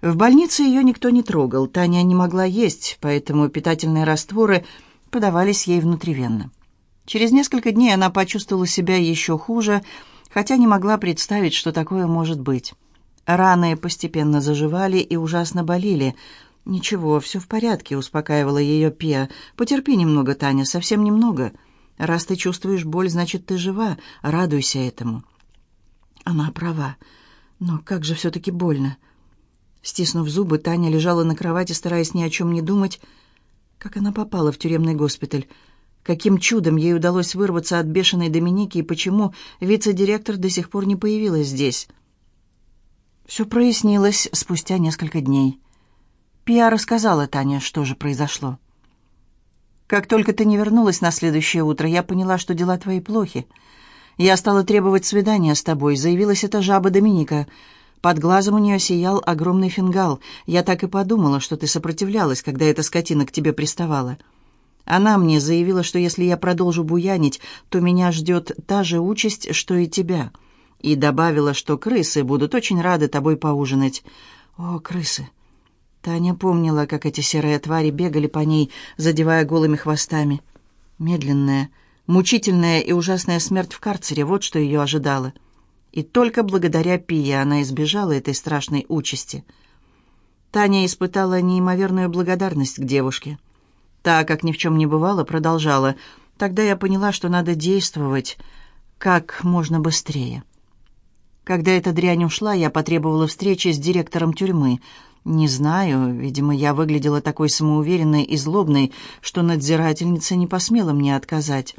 В больнице ее никто не трогал, Таня не могла есть, поэтому питательные растворы подавались ей внутривенно. Через несколько дней она почувствовала себя еще хуже, хотя не могла представить, что такое может быть. Раны постепенно заживали и ужасно болели. «Ничего, все в порядке», — успокаивала ее Пия. «Потерпи немного, Таня, совсем немного. Раз ты чувствуешь боль, значит, ты жива. Радуйся этому». Она права. Но как же все-таки больно. Стиснув зубы, Таня лежала на кровати, стараясь ни о чем не думать. Как она попала в тюремный госпиталь? Каким чудом ей удалось вырваться от бешеной Доминики и почему вице-директор до сих пор не появилась здесь? Все прояснилось спустя несколько дней. Пиа рассказала Тане, что же произошло. «Как только ты не вернулась на следующее утро, я поняла, что дела твои плохи. Я стала требовать свидания с тобой. Заявилась эта жаба Доминика. Под глазом у нее сиял огромный фингал. Я так и подумала, что ты сопротивлялась, когда эта скотина к тебе приставала. Она мне заявила, что если я продолжу буянить, то меня ждет та же участь, что и тебя. И добавила, что крысы будут очень рады тобой поужинать. О, крысы! Таня помнила, как эти серые твари бегали по ней, задевая голыми хвостами. Медленная, мучительная и ужасная смерть в карцере — вот что ее ожидало. — и только благодаря Пие она избежала этой страшной участи. Таня испытала неимоверную благодарность к девушке. Та, как ни в чем не бывало, продолжала. Тогда я поняла, что надо действовать как можно быстрее. Когда эта дрянь ушла, я потребовала встречи с директором тюрьмы. Не знаю, видимо, я выглядела такой самоуверенной и злобной, что надзирательница не посмела мне отказать.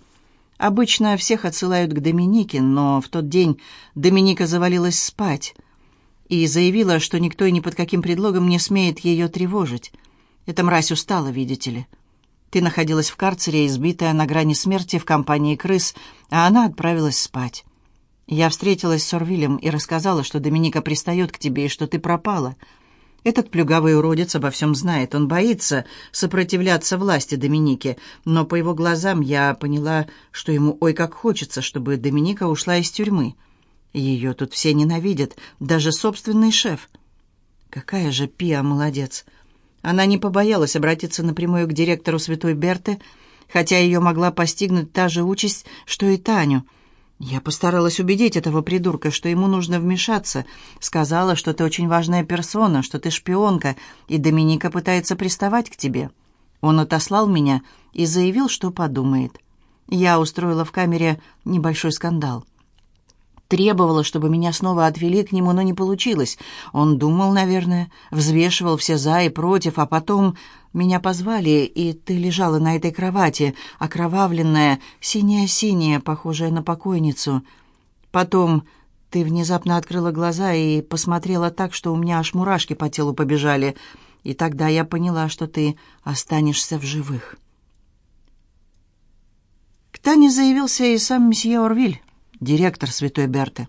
Обычно всех отсылают к Доминике, но в тот день Доминика завалилась спать и заявила, что никто и ни под каким предлогом не смеет ее тревожить. Эта мразь устала, видите ли. Ты находилась в карцере, избитая на грани смерти в компании крыс, а она отправилась спать. Я встретилась с Орвилем и рассказала, что Доминика пристает к тебе и что ты пропала — этот плюгавый уродец обо всем знает. Он боится сопротивляться власти Доминики, но по его глазам я поняла, что ему ой как хочется, чтобы Доминика ушла из тюрьмы. Ее тут все ненавидят, даже собственный шеф. Какая же Пиа молодец. Она не побоялась обратиться напрямую к директору Святой Берты, хотя ее могла постигнуть та же участь, что и Таню — я постаралась убедить этого придурка, что ему нужно вмешаться. Сказала, что ты очень важная персона, что ты шпионка, и Доминика пытается приставать к тебе. Он отослал меня и заявил, что подумает. Я устроила в камере небольшой скандал. Требовала, чтобы меня снова отвели к нему, но не получилось. Он думал, наверное, взвешивал все «за» и «против», а потом меня позвали, и ты лежала на этой кровати, окровавленная, синяя-синяя, похожая на покойницу. Потом ты внезапно открыла глаза и посмотрела так, что у меня аж мурашки по телу побежали, и тогда я поняла, что ты останешься в живых». К Тане заявился и сам месье Орвиль директор Святой Берты.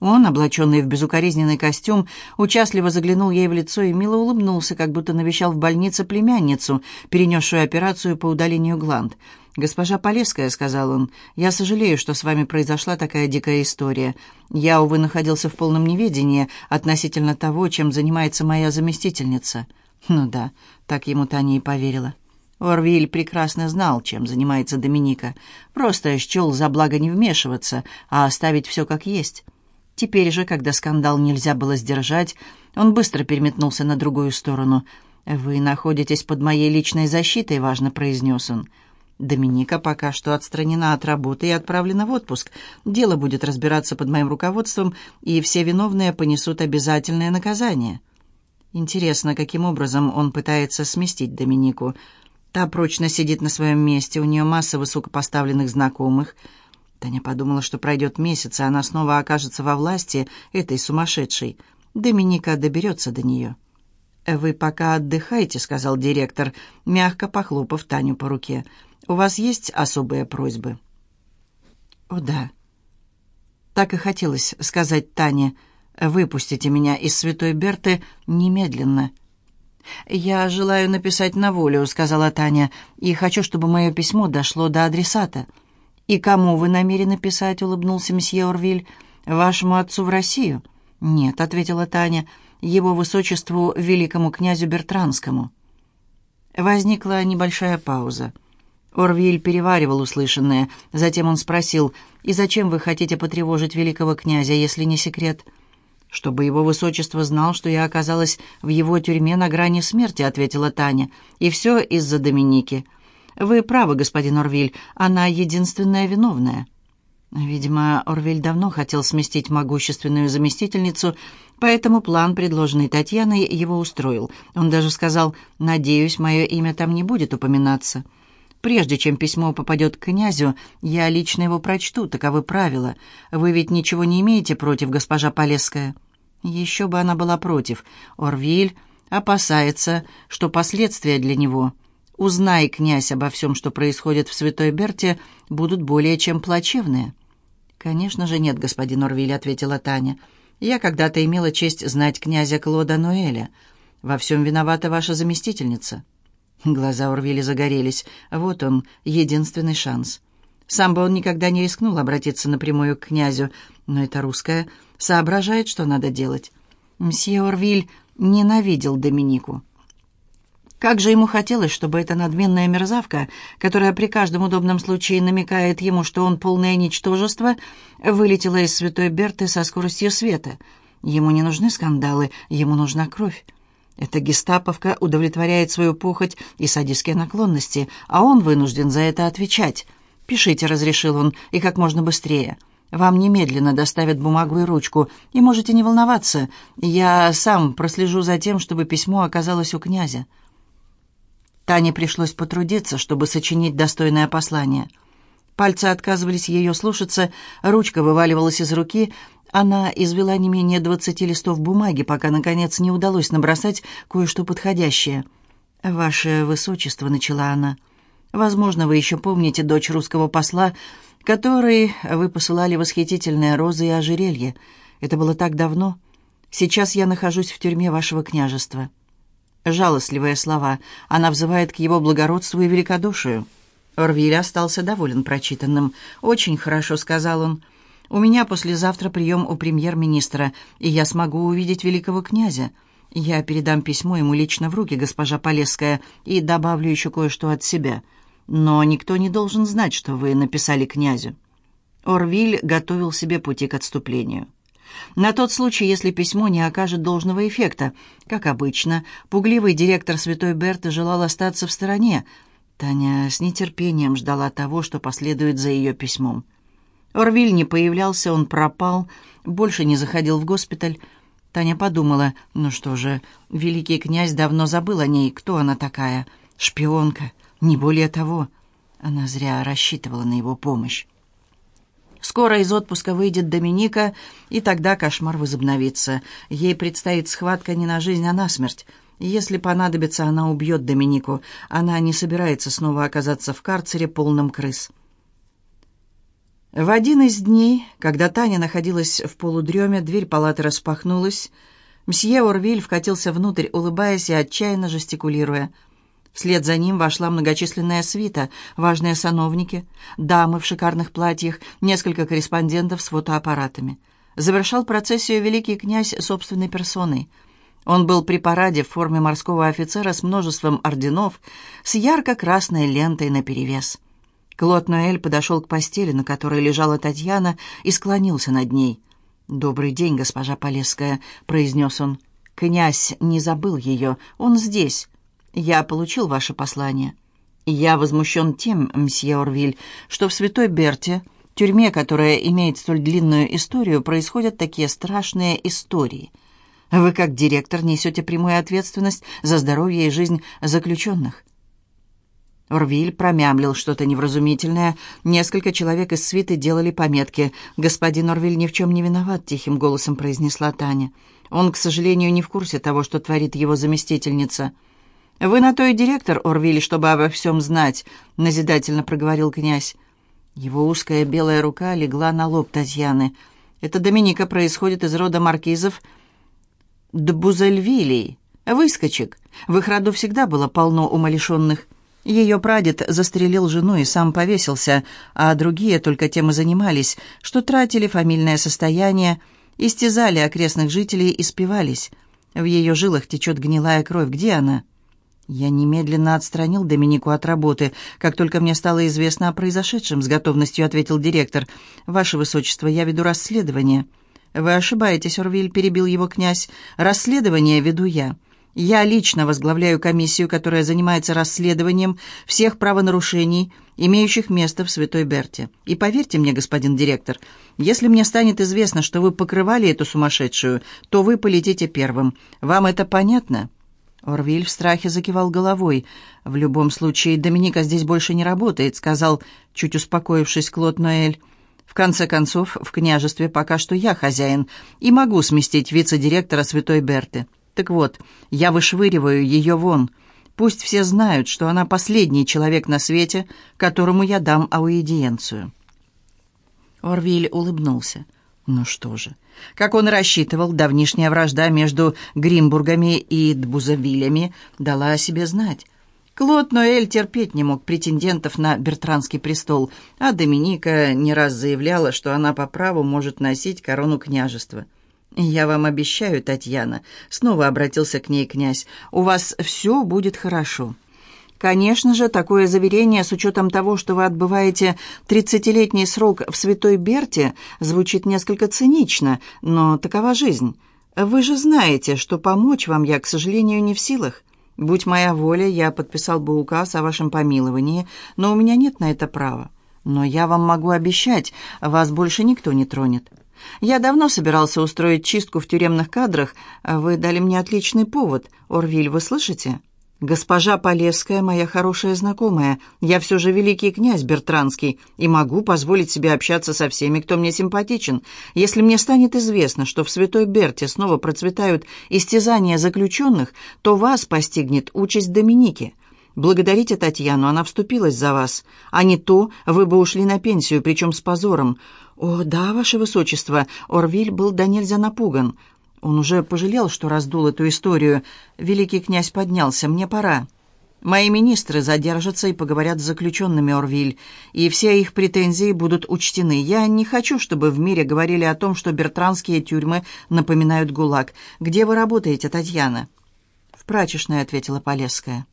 Он, облаченный в безукоризненный костюм, участливо заглянул ей в лицо и мило улыбнулся, как будто навещал в больнице племянницу, перенесшую операцию по удалению гланд. «Госпожа Полевская», — сказал он, — «я сожалею, что с вами произошла такая дикая история. Я, увы, находился в полном неведении относительно того, чем занимается моя заместительница». «Ну да», — так ему Таня и поверила. Орвиль прекрасно знал, чем занимается Доминика. Просто счел за благо не вмешиваться, а оставить все как есть. Теперь же, когда скандал нельзя было сдержать, он быстро переметнулся на другую сторону. «Вы находитесь под моей личной защитой», — важно произнес он. «Доминика пока что отстранена от работы и отправлена в отпуск. Дело будет разбираться под моим руководством, и все виновные понесут обязательное наказание». Интересно, каким образом он пытается сместить Доминику. Та прочно сидит на своем месте, у нее масса высокопоставленных знакомых. Таня подумала, что пройдет месяц, и она снова окажется во власти этой сумасшедшей. Доминика доберется до нее. «Вы пока отдыхайте», — сказал директор, мягко похлопав Таню по руке. «У вас есть особые просьбы?» «О, да». Так и хотелось сказать Тане, «Выпустите меня из Святой Берты немедленно». «Я желаю написать на волю», — сказала Таня, «и хочу, чтобы мое письмо дошло до адресата». «И кому вы намерены писать?» — улыбнулся месье Орвиль. «Вашему отцу в Россию?» «Нет», — ответила Таня, его высочеству великому князю Бертранскому. Возникла небольшая пауза. Орвиль переваривал услышанное. Затем он спросил, «И зачем вы хотите потревожить великого князя, если не секрет?» «Чтобы его высочество знал, что я оказалась в его тюрьме на грани смерти», — ответила Таня. «И все из-за Доминики». «Вы правы, господин Орвиль, она единственная виновная». Видимо, Орвиль давно хотел сместить могущественную заместительницу, поэтому план, предложенный Татьяной, его устроил. Он даже сказал, «Надеюсь, мое имя там не будет упоминаться». Прежде чем письмо попадет к князю, я лично его прочту, таковы правила. Вы ведь ничего не имеете против, госпожа Полесская?» Еще бы она была против. Орвиль опасается, что последствия для него, узнай, князь, обо всем, что происходит в Святой Берте, будут более чем плачевные. «Конечно же нет, господин Орвиль», — ответила Таня. «Я когда-то имела честь знать князя Клода Ноэля. Во всем виновата ваша заместительница». Глаза Орвили загорелись. Вот он, единственный шанс. Сам бы он никогда не рискнул обратиться напрямую к князю, но эта русская соображает, что надо делать. Мсье Орвиль ненавидел Доминику. Как же ему хотелось, чтобы эта надменная мерзавка, которая при каждом удобном случае намекает ему, что он полное ничтожество, вылетела из святой Берты со скоростью света. Ему не нужны скандалы, ему нужна кровь. Эта гестаповка удовлетворяет свою похоть и садистские наклонности, а он вынужден за это отвечать. «Пишите», — разрешил он, — «и как можно быстрее. Вам немедленно доставят бумагу и ручку, и можете не волноваться. Я сам прослежу за тем, чтобы письмо оказалось у князя». Тане пришлось потрудиться, чтобы сочинить достойное послание. Пальцы отказывались ее слушаться, ручка вываливалась из руки, она извела не менее двадцати листов бумаги, пока, наконец, не удалось набросать кое-что подходящее. «Ваше Высочество», — начала она, — «возможно, вы еще помните дочь русского посла, который вы посылали восхитительные розы и ожерелье. Это было так давно. Сейчас я нахожусь в тюрьме вашего княжества». Жалостливые слова. Она взывает к его благородству и великодушию. Орвиль остался доволен прочитанным. «Очень хорошо», — сказал он. У меня послезавтра прием у премьер-министра, и я смогу увидеть великого князя. Я передам письмо ему лично в руки, госпожа Полесская, и добавлю еще кое-что от себя. Но никто не должен знать, что вы написали князю». Орвиль готовил себе пути к отступлению. На тот случай, если письмо не окажет должного эффекта. Как обычно, пугливый директор Святой Берты желал остаться в стороне. Таня с нетерпением ждала того, что последует за ее письмом. Орвиль не появлялся, он пропал, больше не заходил в госпиталь. Таня подумала, ну что же, великий князь давно забыл о ней, кто она такая. Шпионка, не более того. Она зря рассчитывала на его помощь. Скоро из отпуска выйдет Доминика, и тогда кошмар возобновится. Ей предстоит схватка не на жизнь, а на смерть. Если понадобится, она убьет Доминику. Она не собирается снова оказаться в карцере, полном крыс. В один из дней, когда Таня находилась в полудреме, дверь палаты распахнулась. Мсье Орвиль вкатился внутрь, улыбаясь и отчаянно жестикулируя. Вслед за ним вошла многочисленная свита, важные сановники, дамы в шикарных платьях, несколько корреспондентов с фотоаппаратами. Завершал процессию великий князь собственной персоной. Он был при параде в форме морского офицера с множеством орденов, с ярко-красной лентой наперевес. Клод Ноэль подошел к постели, на которой лежала Татьяна, и склонился над ней. «Добрый день, госпожа Полесская», — произнес он. «Князь не забыл ее. Он здесь. Я получил ваше послание. Я возмущен тем, мсье Орвиль, что в Святой Берте, тюрьме, которая имеет столь длинную историю, происходят такие страшные истории. Вы, как директор, несете прямую ответственность за здоровье и жизнь заключенных». Орвиль промямлил что-то невразумительное. Несколько человек из свиты делали пометки. «Господин Орвиль ни в чем не виноват», — тихим голосом произнесла Таня. «Он, к сожалению, не в курсе того, что творит его заместительница». «Вы на то и директор, Орвиль, чтобы обо всем знать», — назидательно проговорил князь. Его узкая белая рука легла на лоб Татьяны. «Это Доминика происходит из рода маркизов Дбузельвилей, выскочек. В их роду всегда было полно умалишенных». Ее прадед застрелил жену и сам повесился, а другие только тем и занимались, что тратили фамильное состояние, истязали окрестных жителей и спивались. В ее жилах течет гнилая кровь. Где она?» Я немедленно отстранил Доминику от работы, как только мне стало известно о произошедшем, с готовностью ответил директор. «Ваше Высочество, я веду расследование». «Вы ошибаетесь, Орвиль», — перебил его князь. «Расследование веду я. Я лично возглавляю комиссию, которая занимается расследованием всех правонарушений, имеющих место в Святой Берте. И поверьте мне, господин директор, если мне станет известно, что вы покрывали эту сумасшедшую, то вы полетите первым. Вам это понятно?» Орвиль в страхе закивал головой. «В любом случае, Доминика здесь больше не работает», — сказал, чуть успокоившись Клод Ноэль. «В конце концов, в княжестве пока что я хозяин и могу сместить вице-директора Святой Берты. Так вот, я вышвыриваю ее вон. Пусть все знают, что она последний человек на свете, которому я дам аудиенцию». Орвиль улыбнулся. Ну что же, как он рассчитывал, давнишняя вражда между Гримбургами и Дбузавилями дала о себе знать. Клод Ноэль терпеть не мог претендентов на Бертранский престол, а Доминика не раз заявляла, что она по праву может носить корону княжества. «Я вам обещаю, Татьяна», — снова обратился к ней князь, — «у вас все будет хорошо». Конечно же, такое заверение, с учетом того, что вы отбываете тридцатилетний срок в Святой Берте, звучит несколько цинично, но такова жизнь. Вы же знаете, что помочь вам я, к сожалению, не в силах. Будь моя воля, я подписал бы указ о вашем помиловании, но у меня нет на это права. Но я вам могу обещать, вас больше никто не тронет. Я давно собирался устроить чистку в тюремных кадрах. Вы дали мне отличный повод. Орвиль, вы слышите?» «Госпожа Полесская, моя хорошая знакомая, я все же великий князь Бертранский и могу позволить себе общаться со всеми, кто мне симпатичен. Если мне станет известно, что в Святой Берте снова процветают истязания заключенных, то вас постигнет участь Доминики. Благодарите Татьяну, она вступилась за вас. А не то, вы бы ушли на пенсию, причем с позором. О, да, ваше высочество, Орвиль был до нельзя напуган». Он уже пожалел, что раздул эту историю. Великий князь поднялся. «Мне пора. Мои министры задержатся и поговорят с заключенными Орвиль, и все их претензии будут учтены. Я не хочу, чтобы в мире говорили о том, что бертранские тюрьмы напоминают ГУЛАГ. Где вы работаете, Татьяна?» «В прачечной», — ответила Полесская.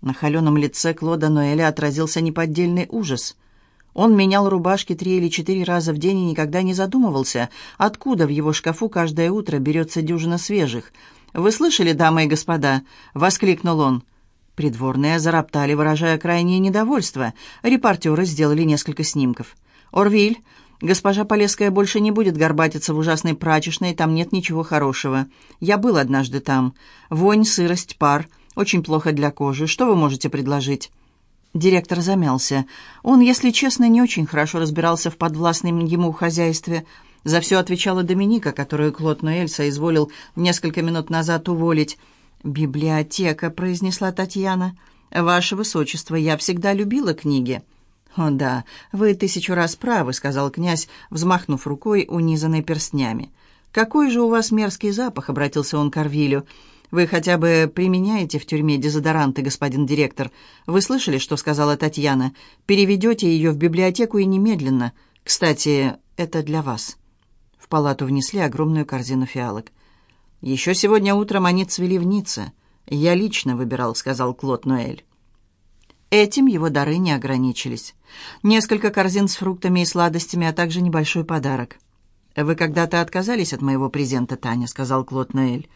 На холеном лице Клода Ноэля отразился неподдельный ужас — он менял рубашки три или четыре раза в день и никогда не задумывался, откуда в его шкафу каждое утро берется дюжина свежих. «Вы слышали, дамы и господа?» — воскликнул он. Придворные зароптали, выражая крайнее недовольство. Репортеры сделали несколько снимков. «Орвиль, госпожа Полесская больше не будет горбатиться в ужасной прачечной, там нет ничего хорошего. Я был однажды там. Вонь, сырость, пар. Очень плохо для кожи. Что вы можете предложить?» Директор замялся. Он, если честно, не очень хорошо разбирался в подвластном ему хозяйстве. За все отвечала Доминика, которую Клод Ноэль соизволил несколько минут назад уволить. «Библиотека», — произнесла Татьяна. «Ваше Высочество, я всегда любила книги». «О да, вы тысячу раз правы», — сказал князь, взмахнув рукой, унизанной перстнями. «Какой же у вас мерзкий запах», — обратился он к Орвилю. Вы хотя бы применяете в тюрьме дезодоранты, господин директор? Вы слышали, что сказала Татьяна? Переведете ее в библиотеку и немедленно. Кстати, это для вас». В палату внесли огромную корзину фиалок. «Еще сегодня утром они цвели в Ницце. Я лично выбирал», — сказал Клод Ноэль. Этим его дары не ограничились. Несколько корзин с фруктами и сладостями, а также небольшой подарок. «Вы когда-то отказались от моего презента, Таня», — сказал Клод Ноэль.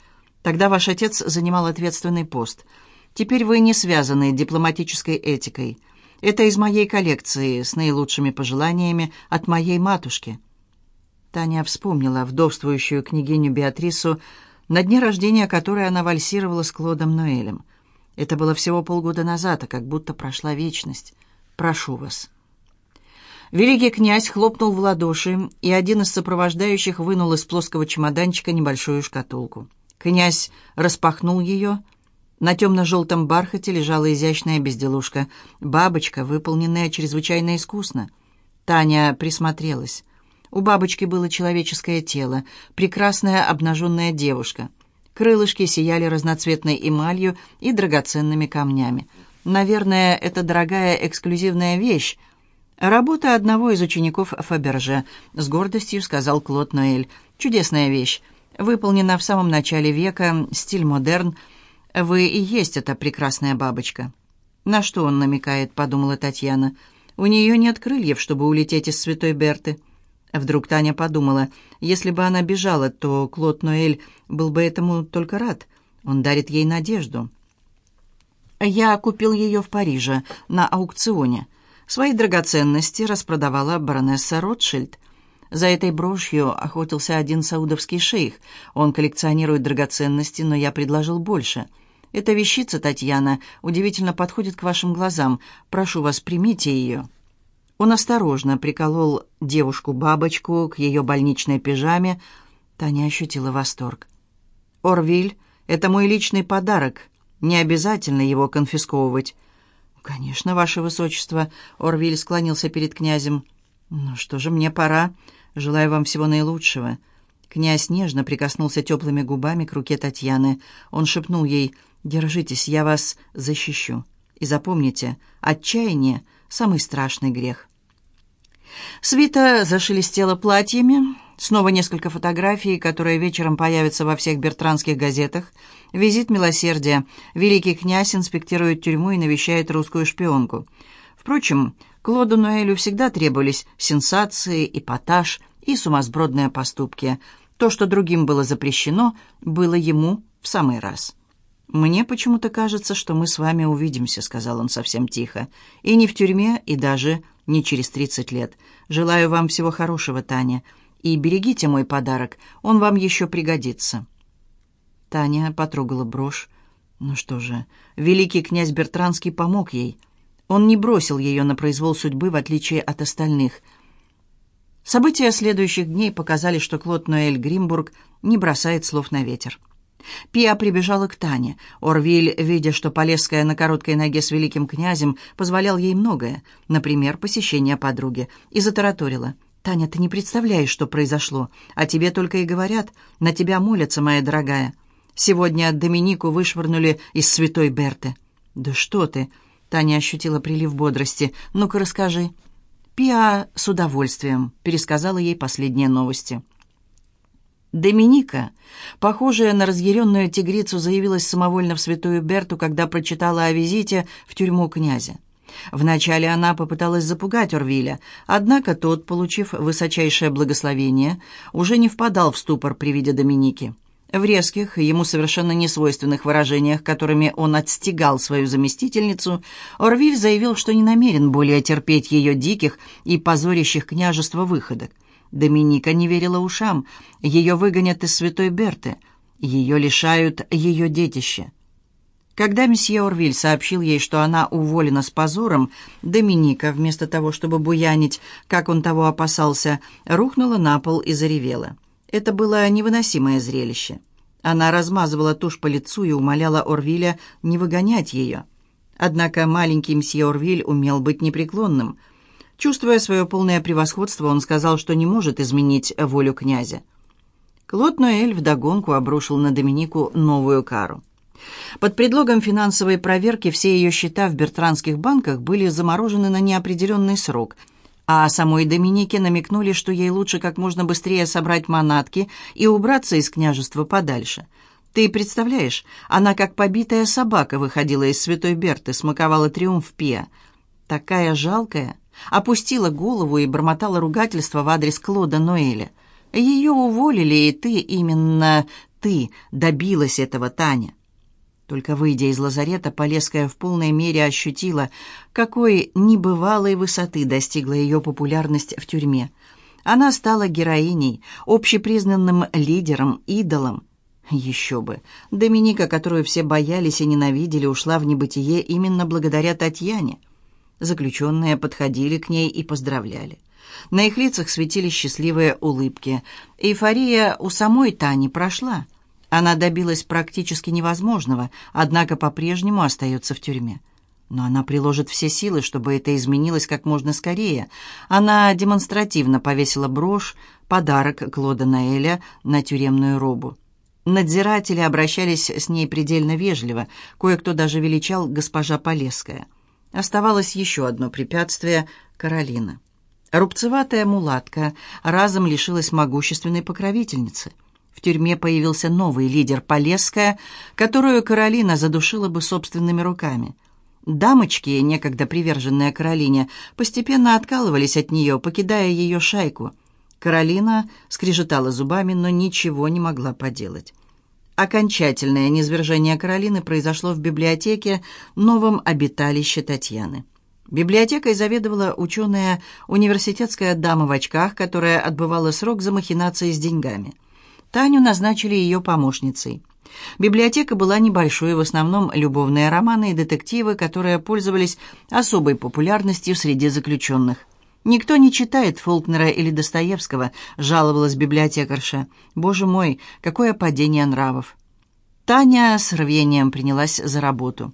Тогда ваш отец занимал ответственный пост. Теперь вы не связаны дипломатической этикой. Это из моей коллекции с наилучшими пожеланиями от моей матушки». Таня вспомнила вдовствующую княгиню Беатрису, на дне рождения которой она вальсировала с Клодом Ноэлем. Это было всего полгода назад, а как будто прошла вечность. «Прошу вас». Великий князь хлопнул в ладоши, и один из сопровождающих вынул из плоского чемоданчика небольшую шкатулку. Князь распахнул ее. На темно-желтом бархате лежала изящная безделушка. Бабочка, выполненная чрезвычайно искусно. Таня присмотрелась. У бабочки было человеческое тело, прекрасная обнаженная девушка. Крылышки сияли разноцветной эмалью и драгоценными камнями. Наверное, это дорогая эксклюзивная вещь. Работа одного из учеников Фаберже, с гордостью сказал Клод Ноэль. Чудесная вещь. Выполнена в самом начале века, стиль модерн. Вы и есть эта прекрасная бабочка». «На что он намекает?» — подумала Татьяна. «У нее нет крыльев, чтобы улететь из Святой Берты». Вдруг Таня подумала, если бы она бежала, то Клод Ноэль был бы этому только рад. Он дарит ей надежду. «Я купил ее в Париже, на аукционе. Свои драгоценности распродавала баронесса Ротшильд. За этой брошью охотился один саудовский шейх. Он коллекционирует драгоценности, но я предложил больше. Эта вещица, Татьяна, удивительно подходит к вашим глазам. Прошу вас, примите ее». Он осторожно приколол девушку-бабочку к ее больничной пижаме. Таня ощутила восторг. «Орвиль, это мой личный подарок. Не обязательно его конфисковывать». «Конечно, ваше высочество», — Орвиль склонился перед князем. «Ну что же, мне пора. Желаю вам всего наилучшего». Князь нежно прикоснулся теплыми губами к руке Татьяны. Он шепнул ей «Держитесь, я вас защищу. И запомните, отчаяние — самый страшный грех». Свита зашелестела платьями. Снова несколько фотографий, которые вечером появятся во всех бертранских газетах. Визит милосердия. Великий князь инспектирует тюрьму и навещает русскую шпионку. Впрочем, Клоду Ноэлю всегда требовались сенсации, эпатаж и сумасбродные поступки. То, что другим было запрещено, было ему в самый раз. «Мне почему-то кажется, что мы с вами увидимся», — сказал он совсем тихо. «И не в тюрьме, и даже не через тридцать лет. Желаю вам всего хорошего, Таня. И берегите мой подарок, он вам еще пригодится». Таня потрогала брошь. Ну что же, великий князь Бертранский помог ей — он не бросил ее на произвол судьбы, в отличие от остальных. События следующих дней показали, что Клод Ноэль Гримбург не бросает слов на ветер. Пиа прибежала к Тане. Орвиль, видя, что Полесская на короткой ноге с великим князем, позволял ей многое, например, посещение подруги, и затараторила. «Таня, ты не представляешь, что произошло. А тебе только и говорят. На тебя молятся, моя дорогая. Сегодня Доминику вышвырнули из святой Берты». «Да что ты!» Таня ощутила прилив бодрости. «Ну-ка, расскажи». Пиа с удовольствием пересказала ей последние новости. Доминика, похожая на разъяренную тигрицу, заявилась самовольно в святую Берту, когда прочитала о визите в тюрьму князя. Вначале она попыталась запугать Орвиля, однако тот, получив высочайшее благословение, уже не впадал в ступор при виде Доминики. В резких, ему совершенно несвойственных выражениях, которыми он отстегал свою заместительницу, Орвиль заявил, что не намерен более терпеть ее диких и позорящих княжество выходок. Доминика не верила ушам. Ее выгонят из Святой Берты. Ее лишают ее детища. Когда месье Орвиль сообщил ей, что она уволена с позором, Доминика, вместо того, чтобы буянить, как он того опасался, рухнула на пол и заревела. Это было невыносимое зрелище. Она размазывала тушь по лицу и умоляла Орвиля не выгонять ее. Однако маленький мсье Орвиль умел быть непреклонным. Чувствуя свое полное превосходство, он сказал, что не может изменить волю князя. Клод Ноэль вдогонку обрушил на Доминику новую кару. Под предлогом финансовой проверки все ее счета в бертранских банках были заморожены на неопределенный срок – а самой Доминике намекнули, что ей лучше как можно быстрее собрать манатки и убраться из княжества подальше. Ты представляешь, она как побитая собака выходила из святой Берты, смаковала триумф Пиа. Такая жалкая, опустила голову и бормотала ругательство в адрес Клода Ноэля. Ее уволили, и ты, именно ты, добилась этого, Таня. Только выйдя из лазарета, Полеская в полной мере ощутила, какой небывалой высоты достигла ее популярность в тюрьме. Она стала героиней, общепризнанным лидером, идолом. Еще бы. Доминика, которую все боялись и ненавидели, ушла в небытие именно благодаря Татьяне. Заключенные подходили к ней и поздравляли. На их лицах светились счастливые улыбки. Эйфория у самой Тани прошла. Она добилась практически невозможного, однако по-прежнему остается в тюрьме. Но она приложит все силы, чтобы это изменилось как можно скорее. Она демонстративно повесила брошь, подарок Клода Наэля, на тюремную робу. Надзиратели обращались с ней предельно вежливо, кое-кто даже величал госпожа Полесская. Оставалось еще одно препятствие — Каролина. Рубцеватая мулатка разом лишилась могущественной покровительницы — В тюрьме появился новый лидер Полесская, которую Каролина задушила бы собственными руками. Дамочки, некогда приверженные Каролине, постепенно откалывались от нее, покидая ее шайку. Каролина скрежетала зубами, но ничего не могла поделать. Окончательное низвержение Каролины произошло в библиотеке, новом обиталище Татьяны. Библиотекой заведовала ученая университетская дама в очках, которая отбывала срок за махинации с деньгами. Таню назначили ее помощницей. Библиотека была небольшой, в основном любовные романы и детективы, которые пользовались особой популярностью среди заключенных. «Никто не читает Фолкнера или Достоевского», — жаловалась библиотекарша. «Боже мой, какое падение нравов!» Таня с рвением принялась за работу.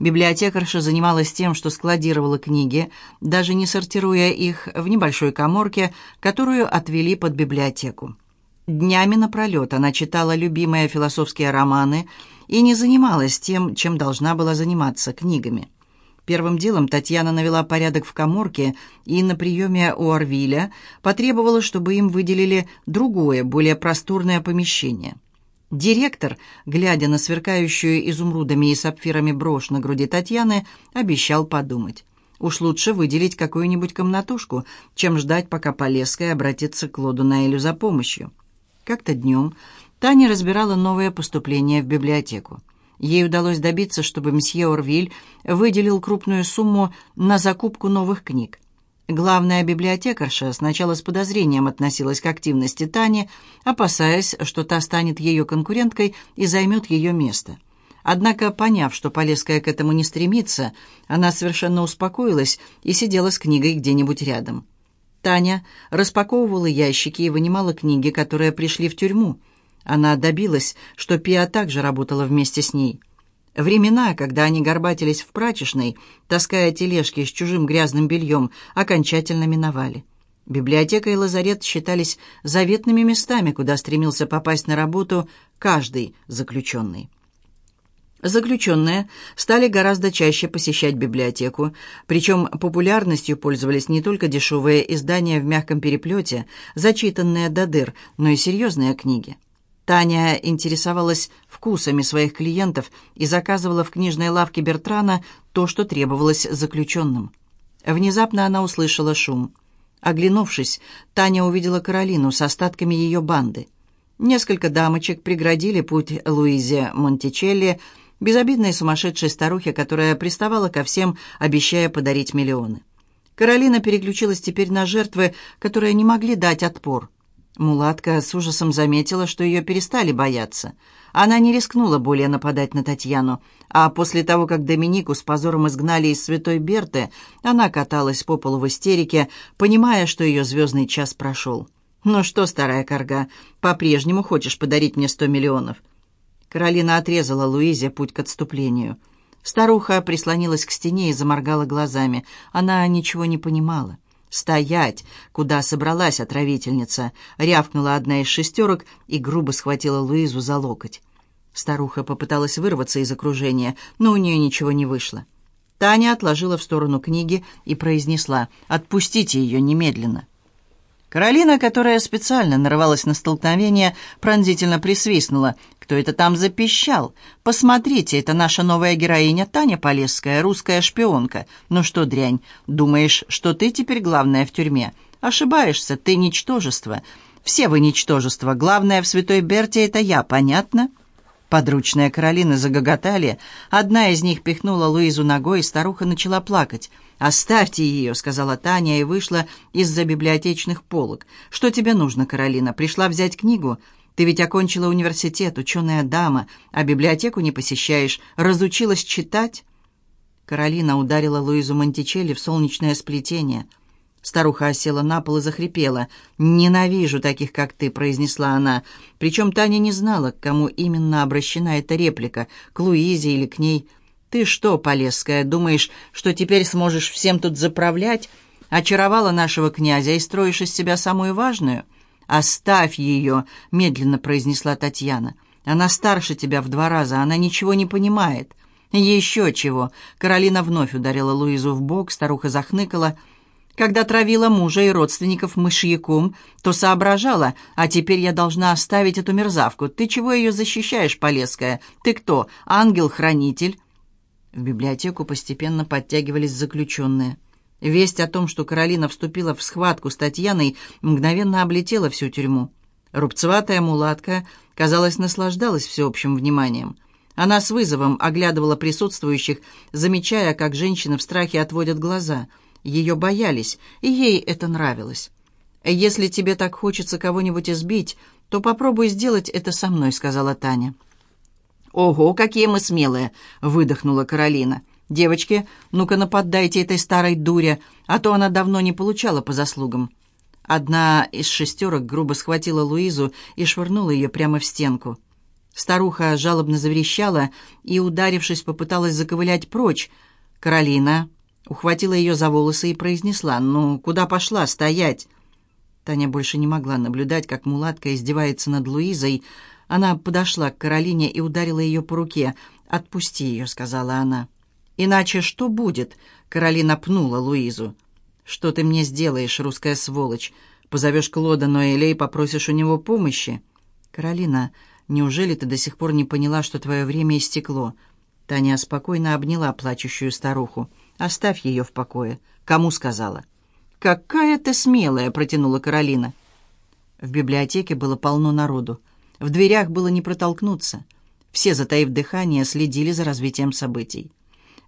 Библиотекарша занималась тем, что складировала книги, даже не сортируя их в небольшой коморке, которую отвели под библиотеку. Днями напролет она читала любимые философские романы и не занималась тем, чем должна была заниматься, книгами. Первым делом Татьяна навела порядок в коморке и на приеме у Орвиля потребовала, чтобы им выделили другое, более просторное помещение. Директор, глядя на сверкающую изумрудами и сапфирами брошь на груди Татьяны, обещал подумать. Уж лучше выделить какую-нибудь комнатушку, чем ждать, пока Полесская обратится к Лоду Наэлю за помощью. Как-то днем Таня разбирала новое поступление в библиотеку. Ей удалось добиться, чтобы мсье Орвиль выделил крупную сумму на закупку новых книг. Главная библиотекарша сначала с подозрением относилась к активности Тани, опасаясь, что та станет ее конкуренткой и займет ее место. Однако, поняв, что Полесская к этому не стремится, она совершенно успокоилась и сидела с книгой где-нибудь рядом. Таня распаковывала ящики и вынимала книги, которые пришли в тюрьму. Она добилась, что Пиа также работала вместе с ней. Времена, когда они горбатились в прачечной, таская тележки с чужим грязным бельем, окончательно миновали. Библиотека и лазарет считались заветными местами, куда стремился попасть на работу каждый заключенный. Заключенные стали гораздо чаще посещать библиотеку, причем популярностью пользовались не только дешевые издания в мягком переплете, зачитанные до дыр, но и серьезные книги. Таня интересовалась вкусами своих клиентов и заказывала в книжной лавке Бертрана то, что требовалось заключенным. Внезапно она услышала шум. Оглянувшись, Таня увидела Каролину с остатками ее банды. Несколько дамочек преградили путь Луизе Монтичелли, безобидной сумасшедшей старухе, которая приставала ко всем, обещая подарить миллионы. Каролина переключилась теперь на жертвы, которые не могли дать отпор. Мулатка с ужасом заметила, что ее перестали бояться. Она не рискнула более нападать на Татьяну, а после того, как Доминику с позором изгнали из Святой Берты, она каталась по полу в истерике, понимая, что ее звездный час прошел. «Ну что, старая корга, по-прежнему хочешь подарить мне сто миллионов?» Каролина отрезала Луизе путь к отступлению. Старуха прислонилась к стене и заморгала глазами. Она ничего не понимала. «Стоять! Куда собралась отравительница?» — рявкнула одна из шестерок и грубо схватила Луизу за локоть. Старуха попыталась вырваться из окружения, но у нее ничего не вышло. Таня отложила в сторону книги и произнесла «Отпустите ее немедленно». Каролина, которая специально нарывалась на столкновение, пронзительно присвистнула. «Кто это там запищал? Посмотрите, это наша новая героиня Таня Полесская, русская шпионка. Ну что, дрянь, думаешь, что ты теперь главная в тюрьме? Ошибаешься, ты ничтожество. Все вы ничтожество. Главное в Святой Берте — это я, понятно?» Подручные Каролины загоготали. Одна из них пихнула Луизу ногой, и старуха начала плакать. «Оставьте ее», — сказала Таня и вышла из-за библиотечных полок. «Что тебе нужно, Каролина? Пришла взять книгу? Ты ведь окончила университет, ученая дама, а библиотеку не посещаешь. Разучилась читать?» Каролина ударила Луизу Монтичелли в солнечное сплетение. Старуха осела на пол и захрипела. «Ненавижу таких, как ты», — произнесла она. Причем Таня не знала, к кому именно обращена эта реплика, к Луизе или к ней. «Ты что, Полесская, думаешь, что теперь сможешь всем тут заправлять? Очаровала нашего князя и строишь из себя самую важную?» «Оставь ее», — медленно произнесла Татьяна. «Она старше тебя в два раза, она ничего не понимает». «Еще чего!» — Каролина вновь ударила Луизу в бок, старуха захныкала. Когда травила мужа и родственников мышьяком, то соображала, а теперь я должна оставить эту мерзавку. Ты чего ее защищаешь, Полесская? Ты кто, ангел-хранитель?» В библиотеку постепенно подтягивались заключенные. Весть о том, что Каролина вступила в схватку с Татьяной, мгновенно облетела всю тюрьму. Рубцеватая мулатка, казалось, наслаждалась всеобщим вниманием. Она с вызовом оглядывала присутствующих, замечая, как женщины в страхе отводят глаза. Ее боялись, и ей это нравилось. «Если тебе так хочется кого-нибудь избить, то попробуй сделать это со мной», — сказала Таня. «Ого, какие мы смелые!» — выдохнула Каролина. «Девочки, ну-ка наподдайте этой старой дуре, а то она давно не получала по заслугам». Одна из шестерок грубо схватила Луизу и швырнула ее прямо в стенку. Старуха жалобно заверещала и, ударившись, попыталась заковылять прочь. Каролина ухватила ее за волосы и произнесла, «Ну, куда пошла? Стоять!» Таня больше не могла наблюдать, как мулатка издевается над Луизой. Она подошла к Каролине и ударила ее по руке. «Отпусти ее», — сказала она. «Иначе что будет?» — Каролина пнула Луизу. «Что ты мне сделаешь, русская сволочь? Позовешь Клода Ноэля и попросишь у него помощи?» «Каролина, неужели ты до сих пор не поняла, что твое время истекло?» Таня спокойно обняла плачущую старуху. «Оставь ее в покое». «Кому сказала?» «Какая ты смелая!» — протянула Каролина. В библиотеке было полно народу. В дверях было не протолкнуться. Все, затаив дыхание, следили за развитием событий.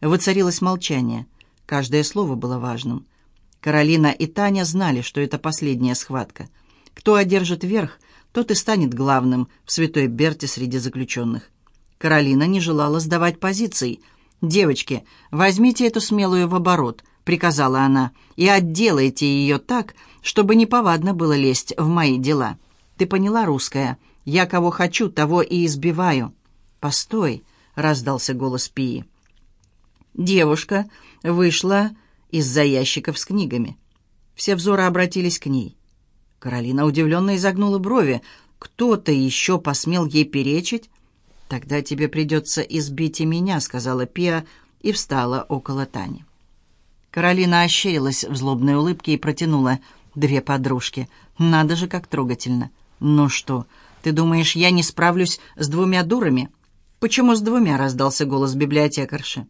Воцарилось молчание. Каждое слово было важным. Каролина и Таня знали, что это последняя схватка. Кто одержит верх, тот и станет главным в святой Берте среди заключенных. Каролина не желала сдавать позиций. «Девочки, возьмите эту смелую в оборот», — приказала она, «и отделайте ее так, чтобы неповадно было лезть в мои дела. Ты поняла, русская? Я кого хочу, того и избиваю». «Постой», — раздался голос Пии. Девушка вышла из-за ящиков с книгами. Все взоры обратились к ней. Каролина удивленно изогнула брови. «Кто-то еще посмел ей перечить?» «Тогда тебе придется избить и меня», — сказала Пиа и встала около Тани. Каролина ощерилась в злобной улыбке и протянула две подружки. «Надо же, как трогательно!» «Ну что, ты думаешь, я не справлюсь с двумя дурами?» «Почему с двумя?» — раздался голос библиотекарши.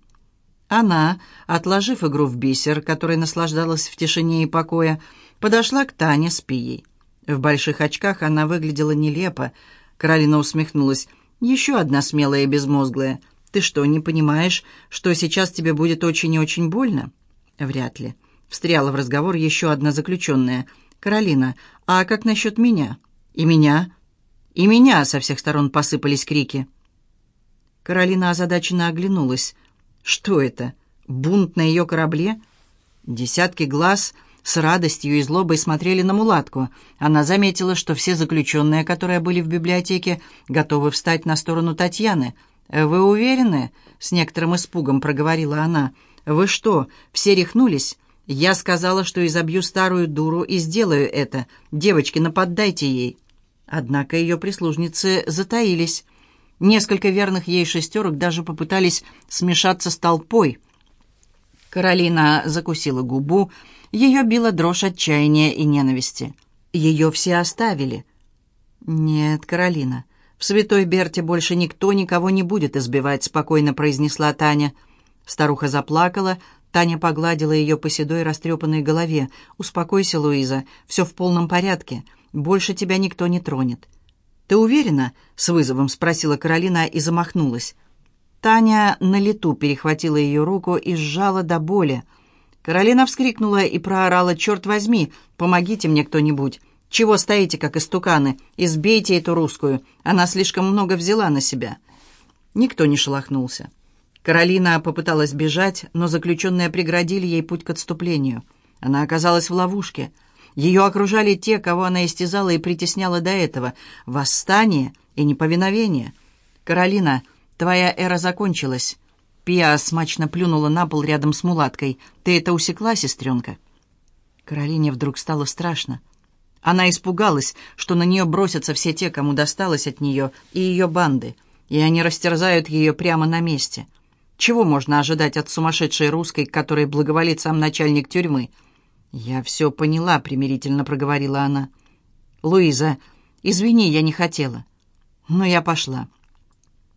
Она, отложив игру в бисер, которой наслаждалась в тишине и покое, подошла к Тане с Пией. В больших очках она выглядела нелепо. Каролина усмехнулась. «Еще одна смелая и безмозглая. Ты что, не понимаешь, что сейчас тебе будет очень и очень больно?» «Вряд ли». Встряла в разговор еще одна заключенная. «Каролина, а как насчет меня?» «И меня?» «И меня!» — со всех сторон посыпались крики. Каролина озадаченно оглянулась. Что это? Бунт на ее корабле? Десятки глаз с радостью и злобой смотрели на мулатку. Она заметила, что все заключенные, которые были в библиотеке, готовы встать на сторону Татьяны. «Вы уверены?» — с некоторым испугом проговорила она. «Вы что, все рехнулись? Я сказала, что изобью старую дуру и сделаю это. Девочки, нападайте ей». Однако ее прислужницы затаились. Несколько верных ей шестерок даже попытались смешаться с толпой. Каролина закусила губу, ее била дрожь отчаяния и ненависти. Ее все оставили. «Нет, Каролина, в Святой Берте больше никто никого не будет избивать», — спокойно произнесла Таня. Старуха заплакала, Таня погладила ее по седой растрепанной голове. «Успокойся, Луиза, все в полном порядке. Больше тебя никто не тронет. «Ты уверена?» — с вызовом спросила Каролина и замахнулась. Таня на лету перехватила ее руку и сжала до боли. Каролина вскрикнула и проорала «Черт возьми, помогите мне кто-нибудь! Чего стоите, как истуканы? Избейте эту русскую! Она слишком много взяла на себя!» Никто не шелохнулся. Каролина попыталась бежать, но заключенные преградили ей путь к отступлению. Она оказалась в ловушке — ее окружали те, кого она истязала и притесняла до этого. Восстание и неповиновение. «Каролина, твоя эра закончилась». Пиа смачно плюнула на пол рядом с мулаткой. «Ты это усекла, сестренка?» Каролине вдруг стало страшно. Она испугалась, что на нее бросятся все те, кому досталось от нее, и ее банды, и они растерзают ее прямо на месте. Чего можно ожидать от сумасшедшей русской, которой благоволит сам начальник тюрьмы? «Я все поняла», — примирительно проговорила она. «Луиза, извини, я не хотела. Но я пошла.